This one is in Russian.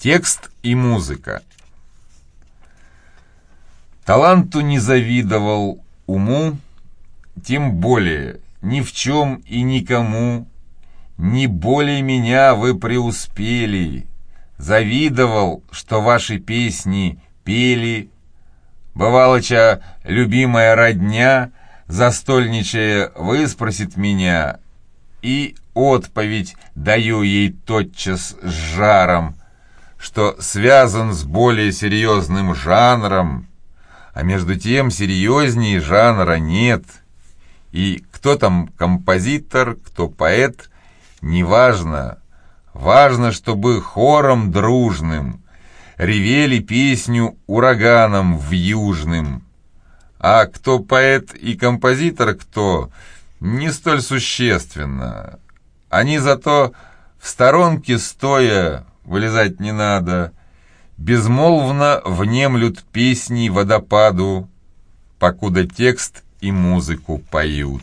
Текст и музыка. Таланту не завидовал, уму, тем более ни в чем и никому, не более меня вы преуспели. Завидовал, что ваши песни пели. Бывалоча, любимая родня, застольничая, выспросит меня, и отповедь даю ей тотчас с жаром, что связан с более серьезным жанром, а между тем серьезнее жанра нет. И кто там композитор, кто поэт, неважно. Важно, чтобы хором дружным ревели песню ураганом в южным. А кто поэт и композитор кто, не столь существенно. Они зато в сторонке стоя, вылезать не надо, безмолвно внемлют песни водопаду, покуда текст и музыку поют.